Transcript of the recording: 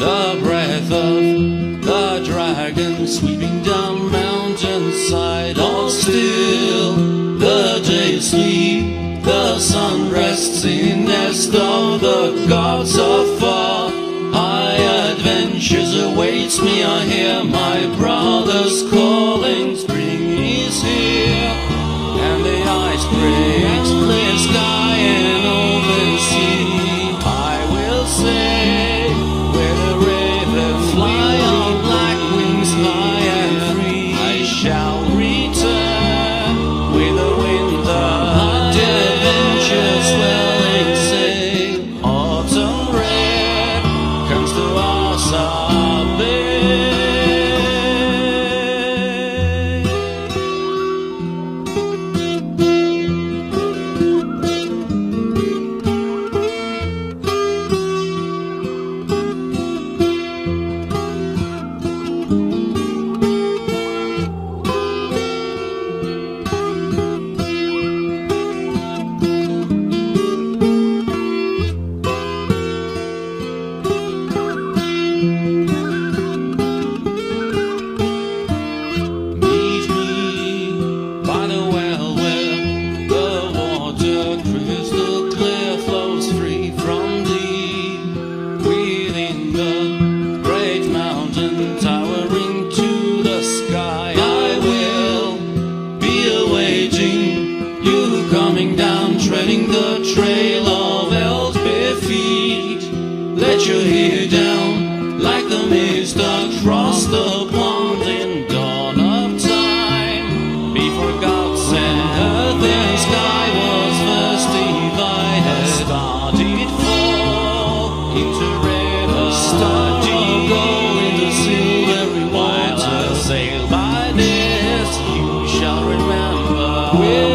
the breath of the dragon sweeping down mountainside. All still, the day sleep, the sun rests in nest of the gods afar. High adventures awaits me. I hear my brothers calling. We.